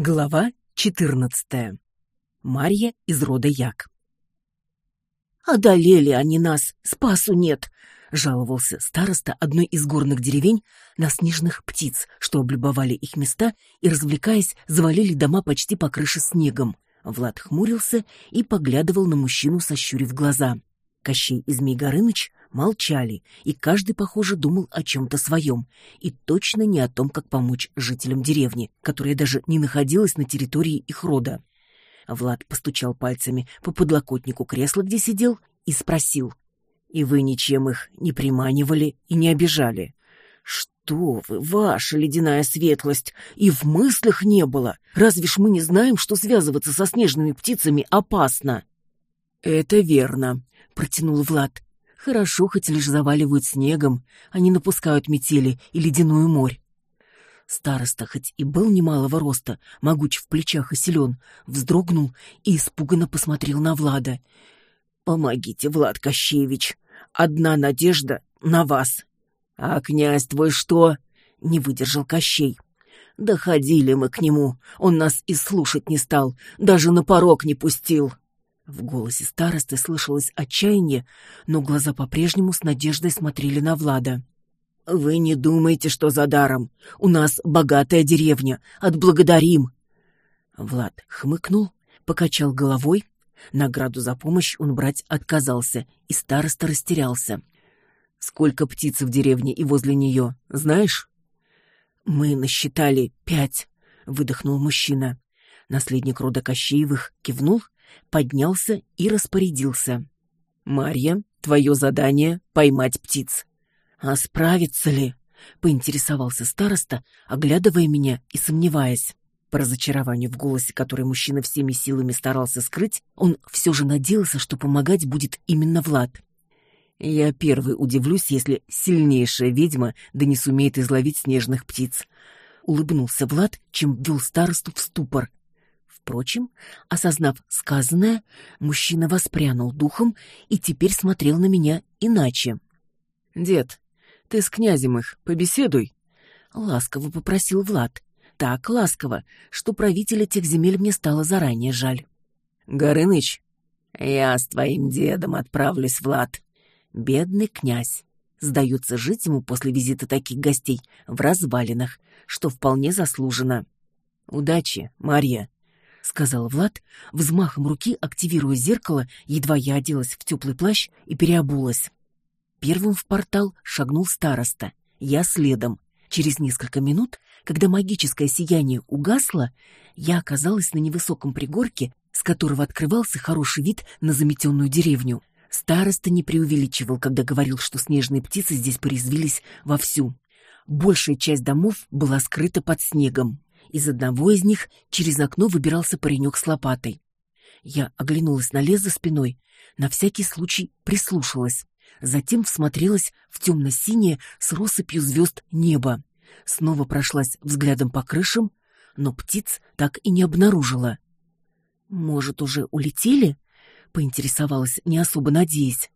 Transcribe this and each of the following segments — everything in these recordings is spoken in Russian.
Глава 14. Марья из рода Як. «Одолели они нас, спасу нет!» — жаловался староста одной из горных деревень на снежных птиц, что облюбовали их места и, развлекаясь, завалили дома почти по крыше снегом. Влад хмурился и поглядывал на мужчину, сощурив глаза. Кощей и Змей Горыныч молчали, и каждый, похоже, думал о чем-то своем, и точно не о том, как помочь жителям деревни, которая даже не находилась на территории их рода. Влад постучал пальцами по подлокотнику кресла, где сидел, и спросил. «И вы ничем их не приманивали и не обижали?» «Что вы, ваша ледяная светлость! И в мыслях не было! Разве ж мы не знаем, что связываться со снежными птицами опасно?» «Это верно», — протянул Влад. Хорошо, хоть лишь заваливают снегом, а не напускают метели и ледяную морь. Староста, хоть и был немалого роста, могуч в плечах и силен, вздрогнул и испуганно посмотрел на Влада. «Помогите, Влад Кощеевич, одна надежда на вас». «А князь твой что?» — не выдержал Кощей. «Доходили мы к нему, он нас и слушать не стал, даже на порог не пустил». В голосе старосты слышалось отчаяние, но глаза по-прежнему с надеждой смотрели на Влада. «Вы не думайте, что за даром. У нас богатая деревня. Отблагодарим!» Влад хмыкнул, покачал головой. Награду за помощь он брать отказался, и староста растерялся. «Сколько птиц в деревне и возле нее, знаешь?» «Мы насчитали пять», — выдохнул мужчина. Наследник рода Кощеевых кивнул поднялся и распорядился. «Марья, твое задание — поймать птиц». «А справится ли?» — поинтересовался староста, оглядывая меня и сомневаясь. По разочарованию в голосе, который мужчина всеми силами старался скрыть, он все же надеялся, что помогать будет именно Влад. «Я первый удивлюсь, если сильнейшая ведьма да не сумеет изловить снежных птиц», — улыбнулся Влад, чем ввел старосту в ступор, Впрочем, осознав сказанное, мужчина воспрянул духом и теперь смотрел на меня иначе. «Дед, ты с князем их побеседуй», — ласково попросил Влад. Так ласково, что правителя тех земель мне стало заранее жаль. «Горыныч, я с твоим дедом отправлюсь, Влад». Бедный князь. Сдается жить ему после визита таких гостей в развалинах, что вполне заслужено. «Удачи, Марья», — сказал Влад, взмахом руки активируя зеркало, едва я оделась в теплый плащ и переобулась. Первым в портал шагнул староста, я следом. Через несколько минут, когда магическое сияние угасло, я оказалась на невысоком пригорке, с которого открывался хороший вид на заметенную деревню. Староста не преувеличивал, когда говорил, что снежные птицы здесь порезвились вовсю. Большая часть домов была скрыта под снегом. Из одного из них через окно выбирался паренек с лопатой. Я оглянулась на лес за спиной, на всякий случай прислушалась. Затем всмотрелась в темно-синее с россыпью звезд небо. Снова прошлась взглядом по крышам, но птиц так и не обнаружила. «Может, уже улетели?» — поинтересовалась, не особо надеясь.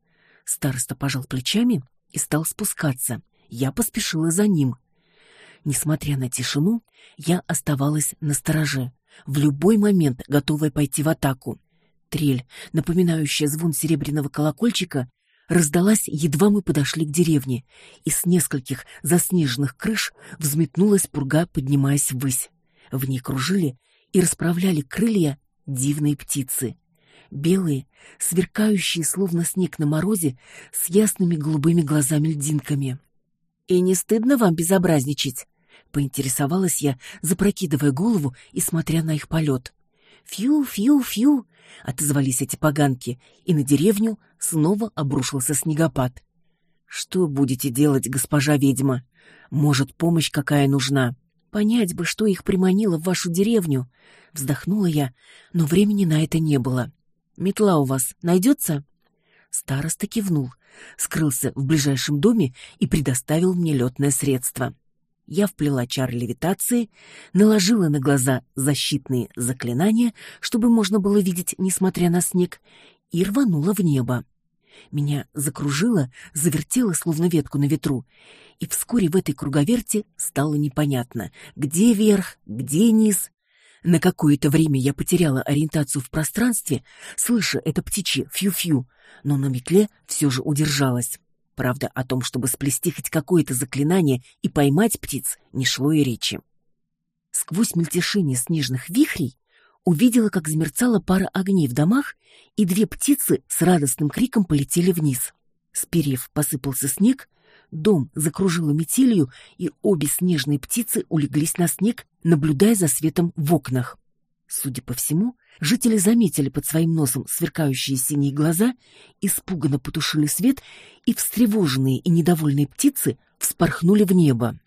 Староста пожал плечами и стал спускаться. Я поспешила за ним. Несмотря на тишину, я оставалась на стороже, в любой момент готовая пойти в атаку. Трель, напоминающая звон серебряного колокольчика, раздалась, едва мы подошли к деревне, и с нескольких заснеженных крыш взметнулась пурга, поднимаясь ввысь. В ней кружили и расправляли крылья дивные птицы. Белые, сверкающие, словно снег на морозе, с ясными голубыми глазами-льдинками. «И не стыдно вам безобразничать?» Поинтересовалась я, запрокидывая голову и смотря на их полет. «Фью-фью-фью!» — отозвались эти поганки, и на деревню снова обрушился снегопад. «Что будете делать, госпожа ведьма? Может, помощь какая нужна? Понять бы, что их приманило в вашу деревню!» Вздохнула я, но времени на это не было. «Метла у вас найдется?» Староста кивнул, скрылся в ближайшем доме и предоставил мне летное средство. Я вплела чар левитации, наложила на глаза защитные заклинания, чтобы можно было видеть, несмотря на снег, и рванула в небо. Меня закружило, завертело, словно ветку на ветру, и вскоре в этой круговерте стало непонятно, где верх, где низ. На какое-то время я потеряла ориентацию в пространстве, слыша это птичье фью-фью, но на метле все же удержалась. Правда, о том, чтобы сплести хоть какое-то заклинание и поймать птиц, не шло и речи. Сквозь мельтешение снежных вихрей увидела, как замерцала пара огней в домах, и две птицы с радостным криком полетели вниз. С перьев посыпался снег, дом закружило метелью, и обе снежные птицы улеглись на снег, наблюдая за светом в окнах. Судя по всему, жители заметили под своим носом сверкающие синие глаза, испуганно потушили свет, и встревоженные и недовольные птицы вспорхнули в небо.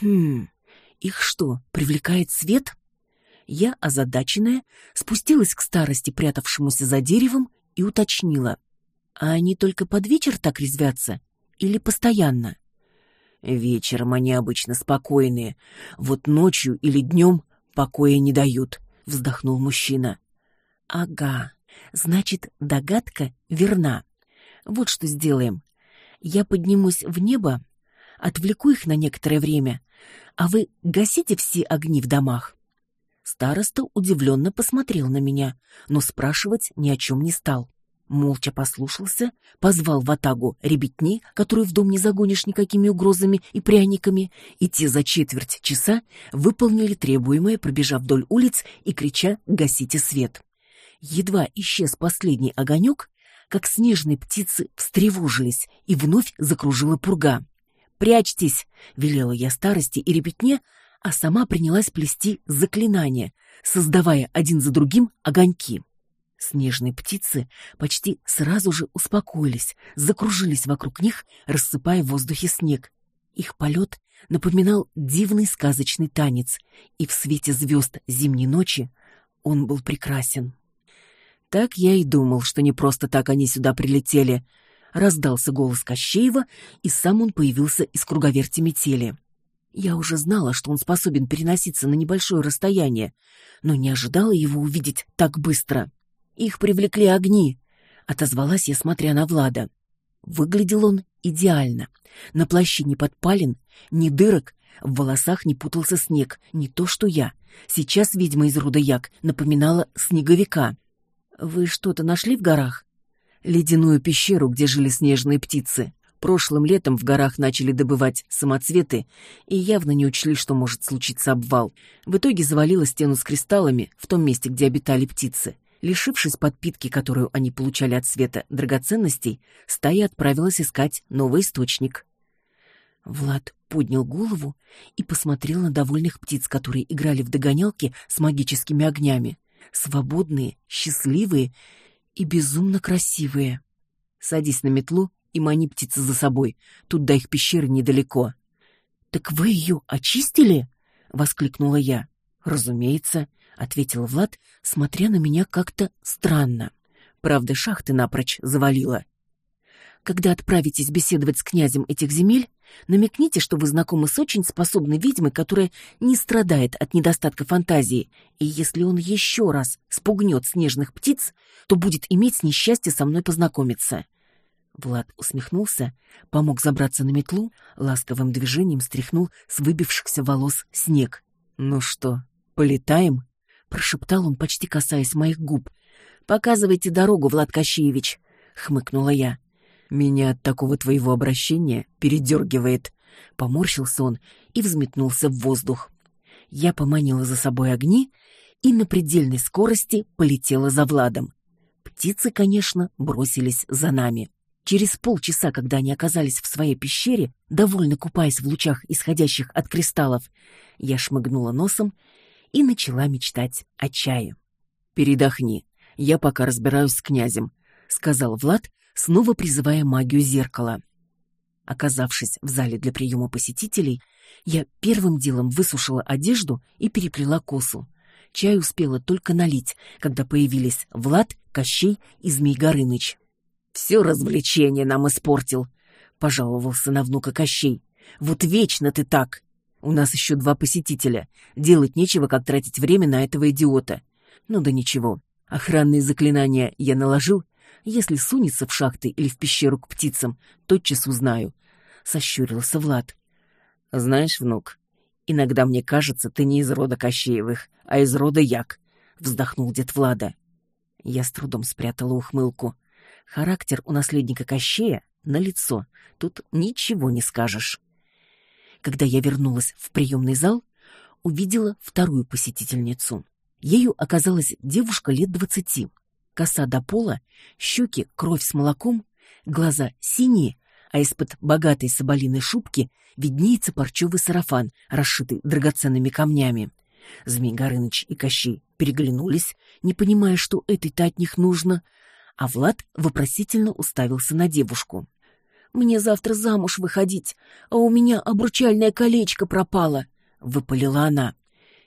Хм, их что, привлекает свет? Я, озадаченная, спустилась к старости, прятавшемуся за деревом, и уточнила. А они только под вечер так резвятся? Или постоянно? Вечером они обычно спокойные, вот ночью или днем покоя не дают, вздохнул мужчина. Ага, значит, догадка верна. Вот что сделаем. Я поднимусь в небо, отвлеку их на некоторое время, а вы гасите все огни в домах. Староста удивленно посмотрел на меня, но спрашивать ни о чем не стал. Молча послушался, позвал в атагу ребятни, которую в дом не загонишь никакими угрозами и пряниками, и те за четверть часа выполнили требуемое, пробежав вдоль улиц и крича «Гасите свет!». Едва исчез последний огонек, как снежные птицы встревожились, и вновь закружила пурга. «Прячьтесь!» — велела я старости и ребятне, а сама принялась плести заклинания, создавая один за другим огоньки. Снежные птицы почти сразу же успокоились, закружились вокруг них, рассыпая в воздухе снег. Их полет напоминал дивный сказочный танец, и в свете звезд зимней ночи он был прекрасен. Так я и думал, что не просто так они сюда прилетели. Раздался голос Кощеева, и сам он появился из круговерти метели. Я уже знала, что он способен переноситься на небольшое расстояние, но не ожидала его увидеть так быстро. Их привлекли огни, отозвалась я, смотря на Влада. Выглядел он идеально. На плаще не подпален, ни дырок, в волосах не путался снег, не то что я. Сейчас ведьма из рода Як напоминала снеговика. Вы что-то нашли в горах? Ледяную пещеру, где жили снежные птицы. Прошлым летом в горах начали добывать самоцветы и явно не учли, что может случиться обвал. В итоге завалило стену с кристаллами в том месте, где обитали птицы. Лишившись подпитки, которую они получали от света драгоценностей, стая отправилась искать новый источник. Влад поднял голову и посмотрел на довольных птиц, которые играли в догонялки с магическими огнями. Свободные, счастливые и безумно красивые. Садись на метлу и мани птицы за собой. Тут до их пещеры недалеко. Так вы ее очистили? воскликнула я. Разумеется, ответил Влад, смотря на меня как-то странно. Правда, шахты напрочь завалило. Когда отправитесь беседовать с князем этих земель, намекните, что вы знакомы с очень способной ведьмой, которая не страдает от недостатка фантазии, и если он еще раз спугнет снежных птиц, то будет иметь несчастье со мной познакомиться. Влад усмехнулся, помог забраться на метлу, ласковым движением стряхнул с выбившихся волос снег. «Ну что, полетаем?» — прошептал он, почти касаясь моих губ. «Показывайте дорогу, Влад Кощеевич», — хмыкнула я. «Меня от такого твоего обращения передергивает». Поморщился он и взметнулся в воздух. Я поманила за собой огни и на предельной скорости полетела за Владом. Птицы, конечно, бросились за нами. Через полчаса, когда они оказались в своей пещере, довольно купаясь в лучах, исходящих от кристаллов, я шмыгнула носом и начала мечтать о чае. «Передохни, я пока разбираюсь с князем», — сказал Влад, снова призывая магию зеркала. Оказавшись в зале для приема посетителей, я первым делом высушила одежду и переплела косу. Чай успела только налить, когда появились Влад, Кощей и Змей Горыныч. Все развлечение нам испортил, пожаловался на внука Кощей. Вот вечно ты так. У нас еще два посетителя. Делать нечего, как тратить время на этого идиота. Ну да ничего. Охранные заклинания я наложил. Если сунется в шахты или в пещеру к птицам, тотчас узнаю. Сощурился Влад. Знаешь, внук, Иногда мне кажется, ты не из рода Кощеевых, а из рода Як, вздохнул дед Влада. Я с трудом спрятала ухмылку. Характер у наследника Кощея на лицо. Тут ничего не скажешь. Когда я вернулась в приемный зал, увидела вторую посетительницу. Ею оказалась девушка лет двадцати. Коса до пола, щеки, кровь с молоком, глаза синие, а из-под богатой соболиной шубки виднеется парчевый сарафан, расшитый драгоценными камнями. Змей Горыныч и Кощей переглянулись, не понимая, что этой-то от них нужно, а Влад вопросительно уставился на девушку. «Мне завтра замуж выходить, а у меня обручальное колечко пропало», — выпалила она.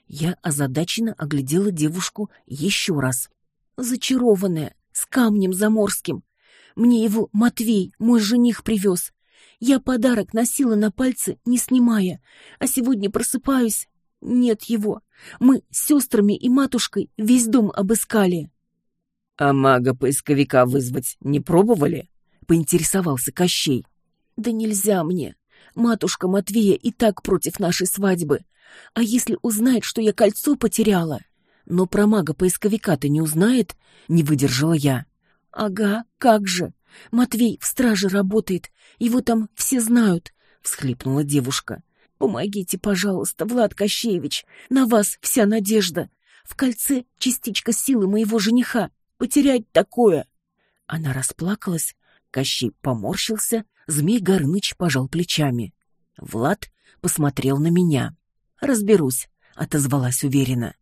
Я озадаченно оглядела девушку еще раз. «Зачарованная, с камнем заморским. Мне его Матвей, мой жених, привез. Я подарок носила на пальце, не снимая, а сегодня просыпаюсь. Нет его. Мы с сестрами и матушкой весь дом обыскали. — А мага-поисковика вызвать не пробовали? — поинтересовался Кощей. — Да нельзя мне. Матушка Матвея и так против нашей свадьбы. А если узнает, что я кольцо потеряла? Но про мага-поисковика-то не узнает, не выдержала я. — Ага, как же. Матвей в страже работает, его там все знают, — всхлипнула девушка. Помогите, пожалуйста, Влад Кощеевич, на вас вся надежда. В кольце частичка силы моего жениха. Потерять такое!» Она расплакалась, Кощей поморщился, Змей Горыныч пожал плечами. Влад посмотрел на меня. «Разберусь», — отозвалась уверенно.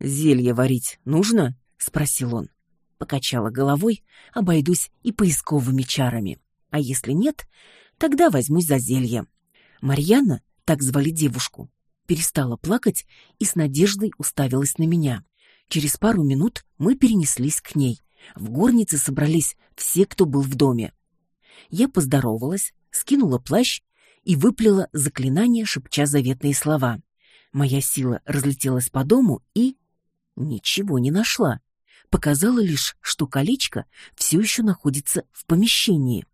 «Зелье варить нужно?» — спросил он. Покачала головой, обойдусь и поисковыми чарами. А если нет, тогда возьмусь за зелье. Марьяна так звали девушку, перестала плакать и с надеждой уставилась на меня. Через пару минут мы перенеслись к ней. В горнице собрались все, кто был в доме. Я поздоровалась, скинула плащ и выплела заклинание, шепча заветные слова. Моя сила разлетелась по дому и... Ничего не нашла. Показала лишь, что колечко все еще находится в помещении.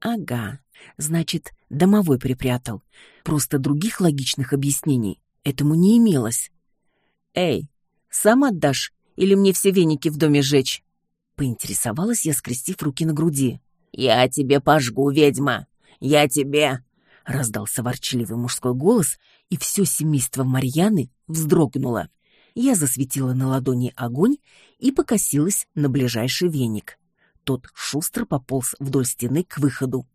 Ага, значит, домовой припрятал. Просто других логичных объяснений этому не имелось. «Эй, сам отдашь или мне все веники в доме жечь?» Поинтересовалась я, скрестив руки на груди. «Я тебе пожгу, ведьма! Я тебе...» Раздался ворчливый мужской голос, и все семейство Марьяны вздрогнуло. Я засветила на ладони огонь и покосилась на ближайший веник. Тот шустро пополз вдоль стены к выходу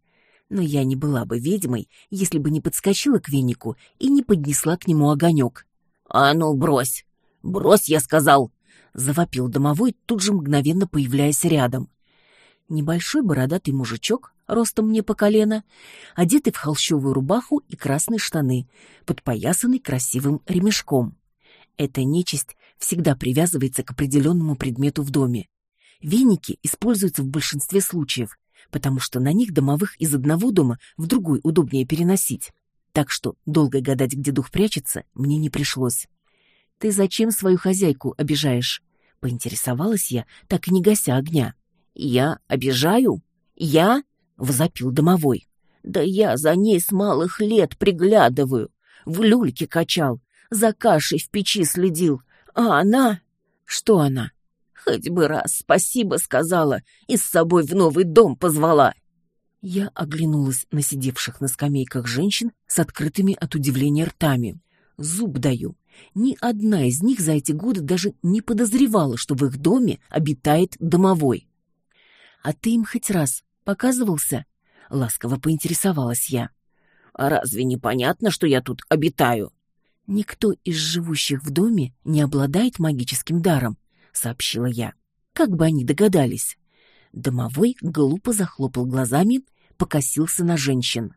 но я не была бы ведьмой, если бы не подскочила к венику и не поднесла к нему огонек. «А ну, брось! Брось, я сказал!» — завопил домовой, тут же мгновенно появляясь рядом. Небольшой бородатый мужичок, ростом мне по колено, одетый в холщовую рубаху и красные штаны, подпоясанный красивым ремешком. Эта нечисть всегда привязывается к определенному предмету в доме. Веники используются в большинстве случаев, потому что на них домовых из одного дома в другой удобнее переносить. Так что долго гадать, где дух прячется, мне не пришлось. «Ты зачем свою хозяйку обижаешь?» — поинтересовалась я, так и не гася огня. «Я обижаю? Я?» — возопил домовой. «Да я за ней с малых лет приглядываю. В люльке качал, за кашей в печи следил. А она...» «Что она?» Хоть бы раз спасибо сказала и с собой в новый дом позвала. Я оглянулась на сидевших на скамейках женщин с открытыми от удивления ртами. Зуб даю. Ни одна из них за эти годы даже не подозревала, что в их доме обитает домовой. «А ты им хоть раз показывался?» — ласково поинтересовалась я. «А разве не понятно, что я тут обитаю?» «Никто из живущих в доме не обладает магическим даром», — сообщила я. «Как бы они догадались?» Домовой глупо захлопал глазами, покосился на женщин.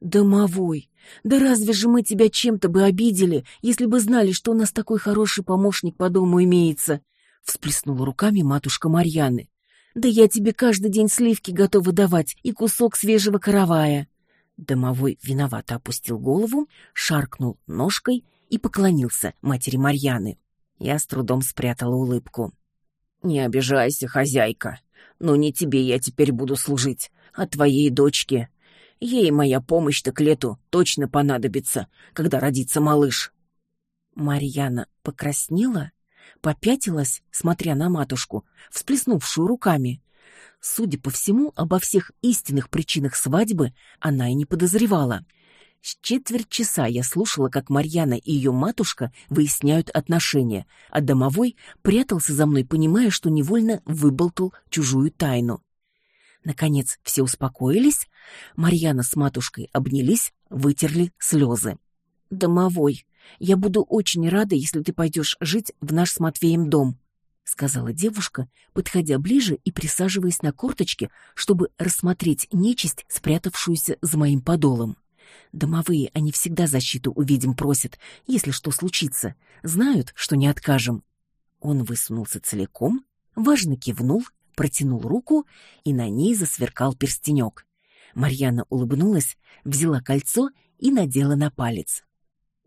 «Домовой, да разве же мы тебя чем-то бы обидели, если бы знали, что у нас такой хороший помощник по дому имеется?» — всплеснула руками матушка Марьяны. «Да я тебе каждый день сливки готова давать и кусок свежего каравая». Домовой виновато опустил голову, шаркнул ножкой и поклонился матери Марьяны. Я с трудом спрятала улыбку. «Не обижайся, хозяйка. Но не тебе я теперь буду служить, а твоей дочке. Ей моя помощь-то к лету точно понадобится, когда родится малыш. Марьяна покраснела, попятилась, смотря на матушку, всплеснувшую руками. Судя по всему, обо всех истинных причинах свадьбы она и не подозревала. С четверть часа я слушала, как Марьяна и ее матушка выясняют отношения, а домовой прятался за мной, понимая, что невольно выболтал чужую тайну. Наконец все успокоились, Марьяна с матушкой обнялись, вытерли слезы. «Домовой, я буду очень рада, если ты пойдешь жить в наш с Матвеем дом», — сказала девушка, подходя ближе и присаживаясь на корточки, чтобы рассмотреть нечисть, спрятавшуюся за моим подолом. Домовые, они всегда защиту у ведьм просят, если что случится. Знают, что не откажем. Он высунулся целиком, важно кивнул, протянул руку, и на ней засверкал перстенек. Марьяна улыбнулась, взяла кольцо и надела на палец.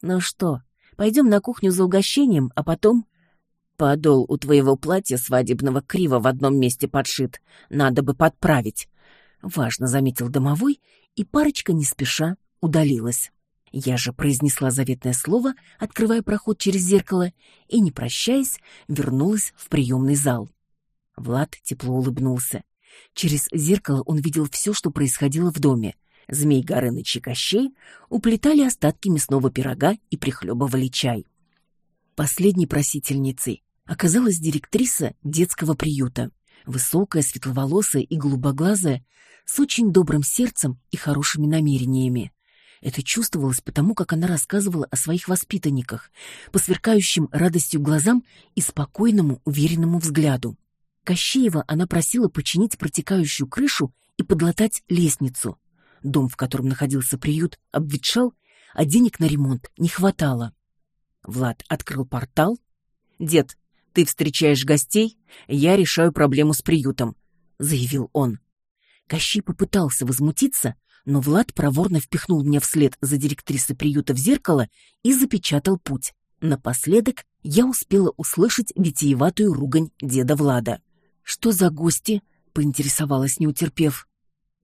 «Ну что, пойдем на кухню за угощением, а потом...» «Подол у твоего платья свадебного криво в одном месте подшит. Надо бы подправить», — важно заметил домовой, и парочка не спеша удалилась. Я же произнесла заветное слово, открывая проход через зеркало, и, не прощаясь, вернулась в приемный зал. Влад тепло улыбнулся. Через зеркало он видел все, что происходило в доме. Змей Горыныч и Кощей уплетали остатки мясного пирога и прихлебывали чай. Последней просительницей оказалась директриса детского приюта. Высокая, светловолосая и голубоглазая, с очень добрым сердцем и хорошими намерениями. Это чувствовалось потому, как она рассказывала о своих воспитанниках, по сверкающим радостью глазам и спокойному, уверенному взгляду. Кощеева она просила починить протекающую крышу и подлатать лестницу. Дом, в котором находился приют, обветшал, а денег на ремонт не хватало. Влад открыл портал. «Дед, ты встречаешь гостей, я решаю проблему с приютом», — заявил он. Кощей попытался возмутиться, но Влад проворно впихнул меня вслед за директрисой приюта в зеркало и запечатал путь. Напоследок я успела услышать витиеватую ругань деда Влада. «Что за гости?» — поинтересовалась, не утерпев.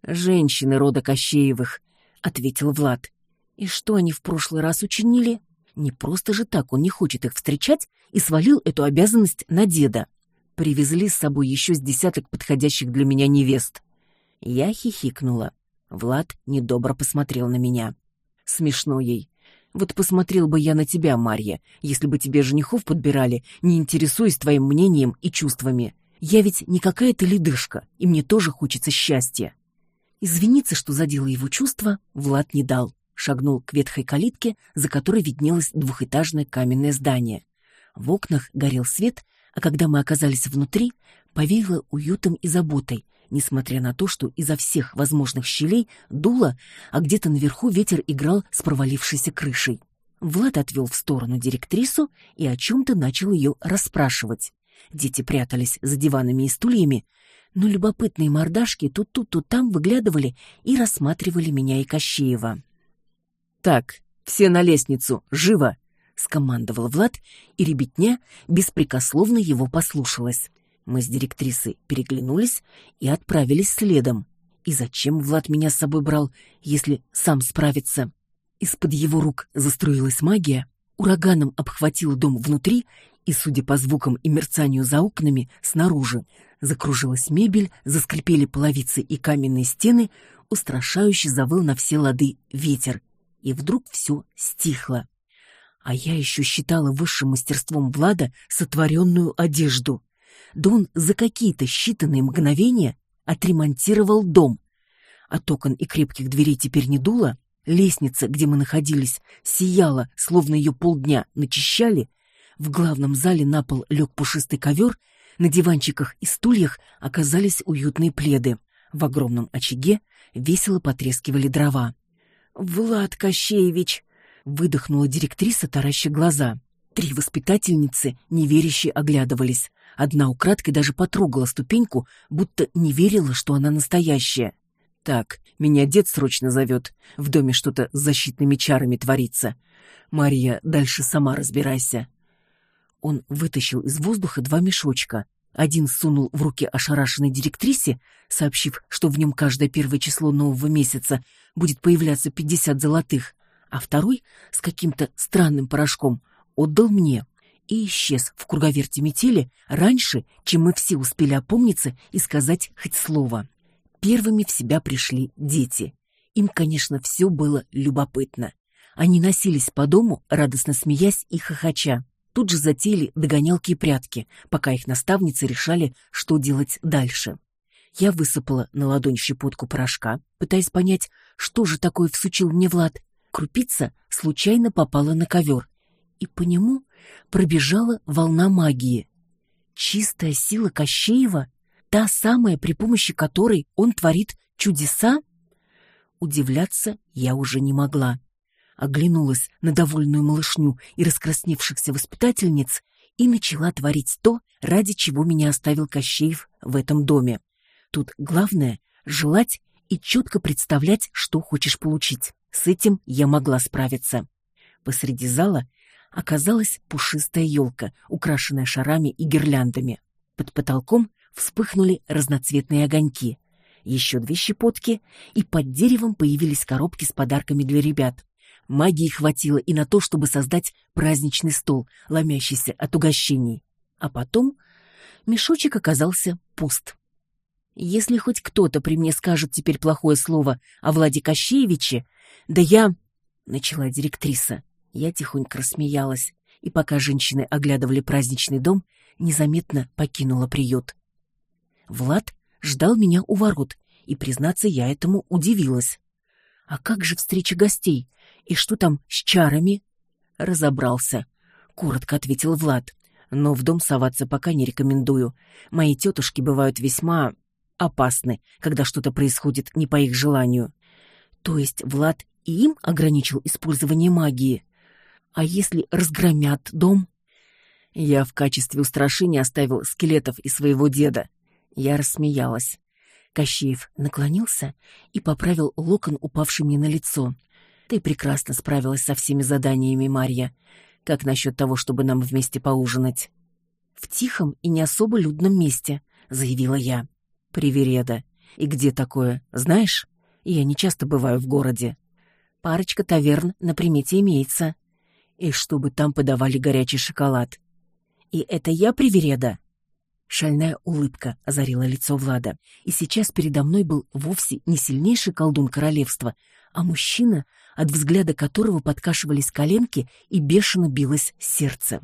«Женщины рода Кощеевых», — ответил Влад. «И что они в прошлый раз учинили? Не просто же так он не хочет их встречать и свалил эту обязанность на деда. Привезли с собой еще с десяток подходящих для меня невест». Я хихикнула. Влад недобро посмотрел на меня. Смешно ей. Вот посмотрел бы я на тебя, Марья, если бы тебе женихов подбирали, не интересуясь твоим мнением и чувствами. Я ведь не какая-то ледышка, и мне тоже хочется счастья. Извиниться, что задела его чувства, Влад не дал. Шагнул к ветхой калитке, за которой виднелось двухэтажное каменное здание. В окнах горел свет, а когда мы оказались внутри, повеяло уютом и заботой, несмотря на то, что изо всех возможных щелей дуло, а где-то наверху ветер играл с провалившейся крышей. Влад отвел в сторону директрису и о чем-то начал ее расспрашивать. Дети прятались за диванами и стульями, но любопытные мордашки тут тут, тут там выглядывали и рассматривали меня и Кощеева. «Так, все на лестницу, живо!» — скомандовал Влад, и ребятня беспрекословно его послушалась. Мы с директрисой переглянулись и отправились следом. И зачем Влад меня с собой брал, если сам справится? Из-под его рук заструилась магия, ураганом обхватила дом внутри и, судя по звукам и мерцанию за окнами, снаружи. Закружилась мебель, заскрипели половицы и каменные стены, устрашающе завыл на все лады ветер. И вдруг все стихло. А я еще считала высшим мастерством Влада сотворенную одежду да он за какие-то считанные мгновения отремонтировал дом. От окон и крепких дверей теперь не дуло, лестница, где мы находились, сияла, словно ее полдня начищали, в главном зале на пол лег пушистый ковер, на диванчиках и стульях оказались уютные пледы. В огромном очаге весело потрескивали дрова. «Влад Кощеевич!» — выдохнула директриса, тараща глаза. Три воспитательницы неверяще оглядывались. Одна украдкой даже потрогала ступеньку, будто не верила, что она настоящая. «Так, меня дед срочно зовет. В доме что-то с защитными чарами творится. Мария, дальше сама разбирайся». Он вытащил из воздуха два мешочка. Один сунул в руки ошарашенной директрисе, сообщив, что в нем каждое первое число нового месяца будет появляться пятьдесят золотых, а второй с каким-то странным порошком отдал мне и исчез в круговерте метели раньше, чем мы все успели опомниться и сказать хоть слово. Первыми в себя пришли дети. Им, конечно, все было любопытно. Они носились по дому, радостно смеясь и хохоча. Тут же затеяли догонялки и прятки, пока их наставницы решали, что делать дальше. Я высыпала на ладонь щепотку порошка, пытаясь понять, что же такое всучил мне Влад. Крупица случайно попала на ковер, и по нему пробежала волна магии. Чистая сила Кощеева, та самая, при помощи которой он творит чудеса? Удивляться я уже не могла оглянулась на довольную малышню и раскрасневшихся воспитательниц и начала творить то, ради чего меня оставил Кощеев в этом доме. Тут главное — желать и четко представлять, что хочешь получить. С этим я могла справиться. Посреди зала оказалась пушистая елка, украшенная шарами и гирляндами. Под потолком вспыхнули разноцветные огоньки. Еще две щепотки, и под деревом появились коробки с подарками для ребят. Магии хватило и на то, чтобы создать праздничный стол, ломящийся от угощений. А потом мешочек оказался пуст. Если хоть кто-то при мне скажет теперь плохое слово о Владе Кощеевиче, да я... Начала директриса. Я тихонько рассмеялась, и пока женщины оглядывали праздничный дом, незаметно покинула приют. Влад ждал меня у ворот, и, признаться, я этому удивилась. А как же встреча гостей? И что там с чарами? Разобрался, коротко ответил Влад. Но в дом соваться пока не рекомендую. Мои тетушки бывают весьма опасны, когда что-то происходит не по их желанию. То есть Влад и им ограничил использование магии. А если разгромят дом? Я в качестве устрашения оставил скелетов и своего деда. Я рассмеялась. Кощеев наклонился и поправил локон, упавший мне на лицо. Ты прекрасно справилась со всеми заданиями, Марья. Как насчет того, чтобы нам вместе поужинать? В тихом и не особо людном месте, заявила я. Привереда. И где такое, знаешь? Я не часто бываю в городе. Парочка таверн на примете имеется. И чтобы там подавали горячий шоколад. И это я привереда. Шальная улыбка озарила лицо Влада, и сейчас передо мной был вовсе не сильнейший колдун королевства, а мужчина, от взгляда которого подкашивались коленки и бешено билось сердце.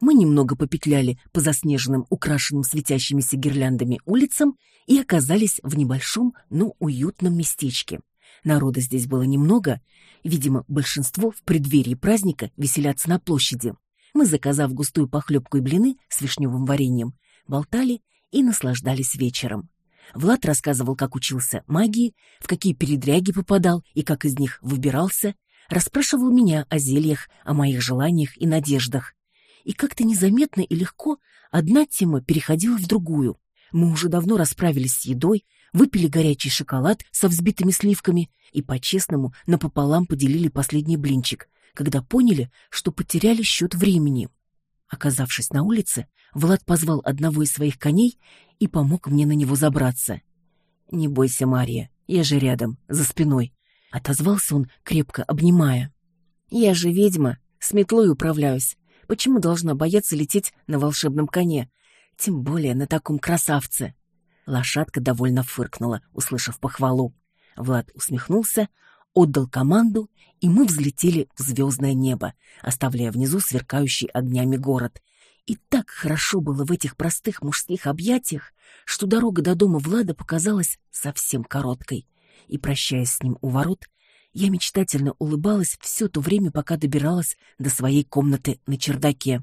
Мы немного попетляли по заснеженным, украшенным светящимися гирляндами улицам и оказались в небольшом, но уютном местечке. Народа здесь было немного, видимо, большинство в преддверии праздника веселятся на площади. Мы, заказав густую похлебку и блины с вишневым вареньем, болтали и наслаждались вечером. Влад рассказывал, как учился магии, в какие передряги попадал и как из них выбирался, расспрашивал меня о зельях, о моих желаниях и надеждах. И как-то незаметно и легко одна тема переходила в другую. Мы уже давно расправились с едой, выпили горячий шоколад со взбитыми сливками и по-честному напополам поделили последний блинчик, когда поняли, что потеряли счет времени. Оказавшись на улице, Влад позвал одного из своих коней и помог мне на него забраться. «Не бойся, Мария, я же рядом, за спиной», — отозвался он, крепко обнимая. «Я же ведьма, с метлой управляюсь. Почему должна бояться лететь на волшебном коне? Тем более на таком красавце». Лошадка довольно фыркнула, услышав похвалу. Влад усмехнулся, отдал команду, и мы взлетели в звездное небо, оставляя внизу сверкающий огнями город. И так хорошо было в этих простых мужских объятиях, что дорога до дома Влада показалась совсем короткой. И, прощаясь с ним у ворот, я мечтательно улыбалась все то время, пока добиралась до своей комнаты на чердаке.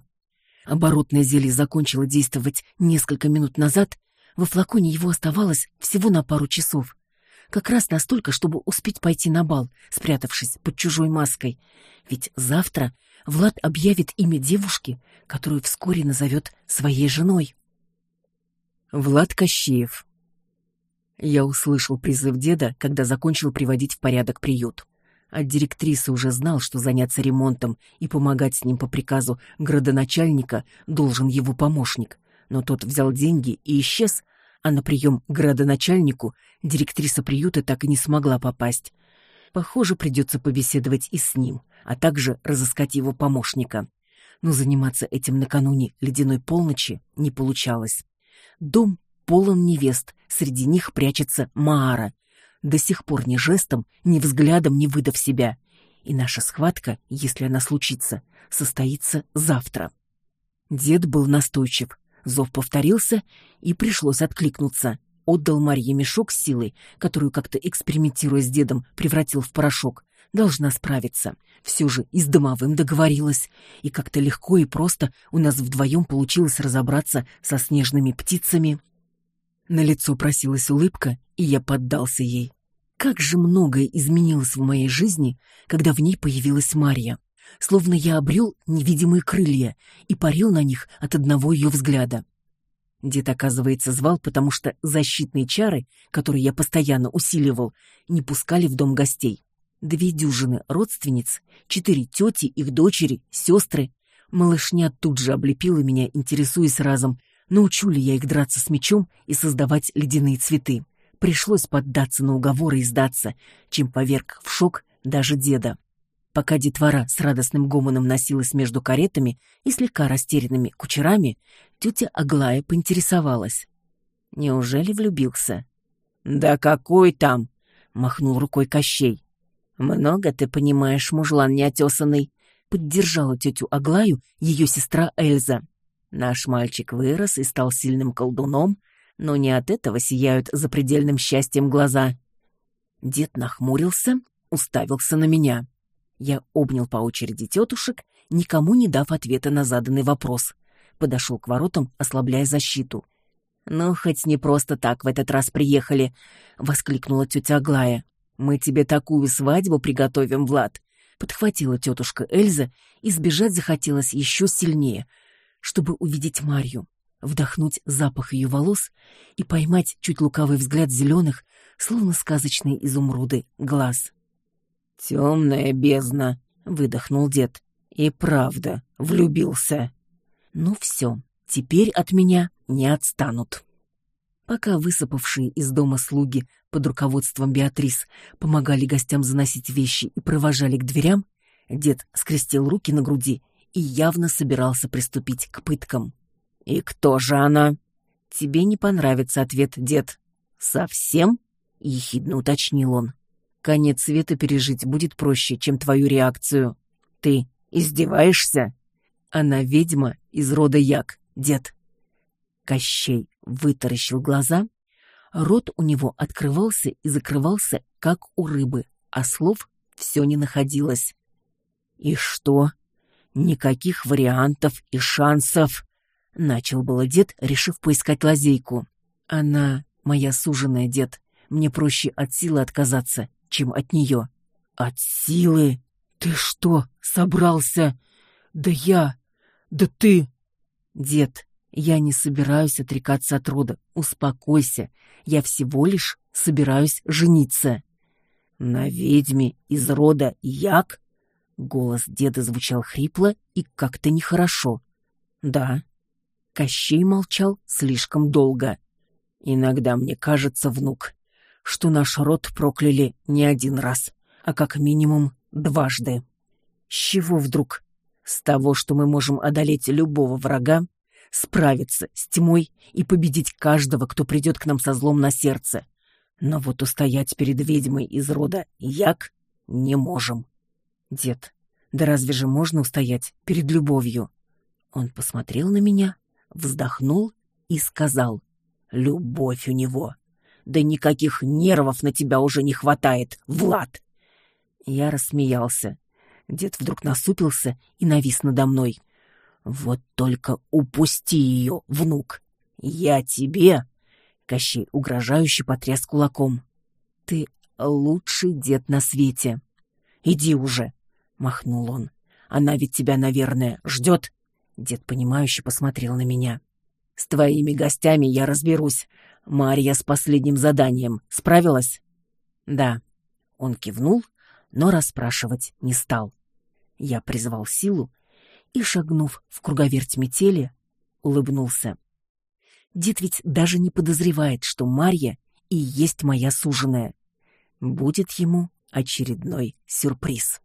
Оборотное зелье закончило действовать несколько минут назад, во флаконе его оставалось всего на пару часов как раз настолько, чтобы успеть пойти на бал, спрятавшись под чужой маской. Ведь завтра Влад объявит имя девушки, которую вскоре назовет своей женой. Влад Кощеев. Я услышал призыв деда, когда закончил приводить в порядок приют. От директрисы уже знал, что заняться ремонтом и помогать с ним по приказу градоначальника должен его помощник. но тот взял деньги и исчез, а на прием к градоначальнику директриса приюта так и не смогла попасть. Похоже, придется побеседовать и с ним, а также разыскать его помощника. Но заниматься этим накануне ледяной полночи не получалось. Дом полон невест, среди них прячется Маара, до сих пор ни жестом, ни взглядом не выдав себя. И наша схватка, если она случится, состоится завтра. Дед был настойчив. Зов повторился, и пришлось откликнуться. Отдал Марье мешок с силой, которую как-то экспериментируя с дедом превратил в порошок. Должна справиться. Все же и с домовым договорилась. И как-то легко и просто у нас вдвоем получилось разобраться со снежными птицами. На лицо просилась улыбка, и я поддался ей. Как же многое изменилось в моей жизни, когда в ней появилась Марья. Словно я обрел невидимые крылья и парил на них от одного ее взгляда. Дед, оказывается, звал, потому что защитные чары, которые я постоянно усиливал, не пускали в дом гостей. Две дюжины родственниц, четыре тети, их дочери, сестры. Малышня тут же облепила меня, интересуясь разом, научу ли я их драться с мечом и создавать ледяные цветы. Пришлось поддаться на уговоры и сдаться, чем поверг в шок даже деда. Пока детвора с радостным гомоном носилась между каретами и слегка растерянными кучерами, тетя Аглая поинтересовалась. «Неужели влюбился?» «Да какой там!» — махнул рукой Кощей. «Много ты понимаешь, мужлан неотесанный», — поддержала тетю Аглаю ее сестра Эльза. «Наш мальчик вырос и стал сильным колдуном, но не от этого сияют запредельным счастьем глаза. Дед нахмурился, уставился на меня. Я обнял по очереди тетушек, никому не дав ответа на заданный вопрос. Подошел к воротам, ослабляя защиту. «Ну, хоть не просто так в этот раз приехали», — воскликнула тетя Аглая. «Мы тебе такую свадьбу приготовим, Влад», — подхватила тетушка Эльза, и сбежать захотелось еще сильнее, чтобы увидеть Марью вдохнуть запах ее волос и поймать чуть лукавый взгляд зеленых, словно сказочные изумруды, глаз. «Темная бездна», — выдохнул дед. «И правда, влюбился». «Ну все, теперь от меня не отстанут». Пока высыпавшие из дома слуги под руководством Беатрис помогали гостям заносить вещи и провожали к дверям, дед скрестил руки на груди и явно собирался приступить к пыткам. «И кто же она?» «Тебе не понравится ответ, дед». «Совсем?» — ехидно уточнил он. «Конец света пережить будет проще, чем твою реакцию. Ты издеваешься?» «Она ведьма из рода Як, дед». Кощей вытаращил глаза. Рот у него открывался и закрывался, как у рыбы, а слов все не находилось. «И что? Никаких вариантов и шансов?» Начал было дед, решив поискать лазейку. Она моя суженая, дед. Мне проще от силы отказаться, чем от нее. От силы? Ты что, собрался? Да я... Да ты... Дед, я не собираюсь отрекаться от рода. Успокойся. Я всего лишь собираюсь жениться. На ведьме из рода Як? Голос деда звучал хрипло и как-то нехорошо. Да, Кощей молчал слишком долго. Иногда мне кажется, внук, что наш род прокляли не один раз, а как минимум дважды. С чего вдруг? С того, что мы можем одолеть любого врага, справиться с тьмой и победить каждого, кто придет к нам со злом на сердце. Но вот устоять перед ведьмой из рода Як не можем. Дед, да разве же можно устоять перед любовью? Он посмотрел на меня, вздохнул и сказал. «Любовь у него. Да никаких нервов на тебя уже не хватает, Влад!» Я рассмеялся. Дед вдруг насупился и навис надо мной. «Вот только упусти ее, внук! Я тебе!» Кощей угрожающе потряс кулаком. «Ты лучший дед на свете!» «Иди уже!» — махнул он. «Она ведь тебя, наверное, ждет!» Дед, понимающе посмотрел на меня. «С твоими гостями я разберусь. Марья с последним заданием справилась?» «Да». Он кивнул, но расспрашивать не стал. Я призвал силу и, шагнув в круговерть метели, улыбнулся. Дед ведь даже не подозревает, что Марья и есть моя суженая. Будет ему очередной сюрприз.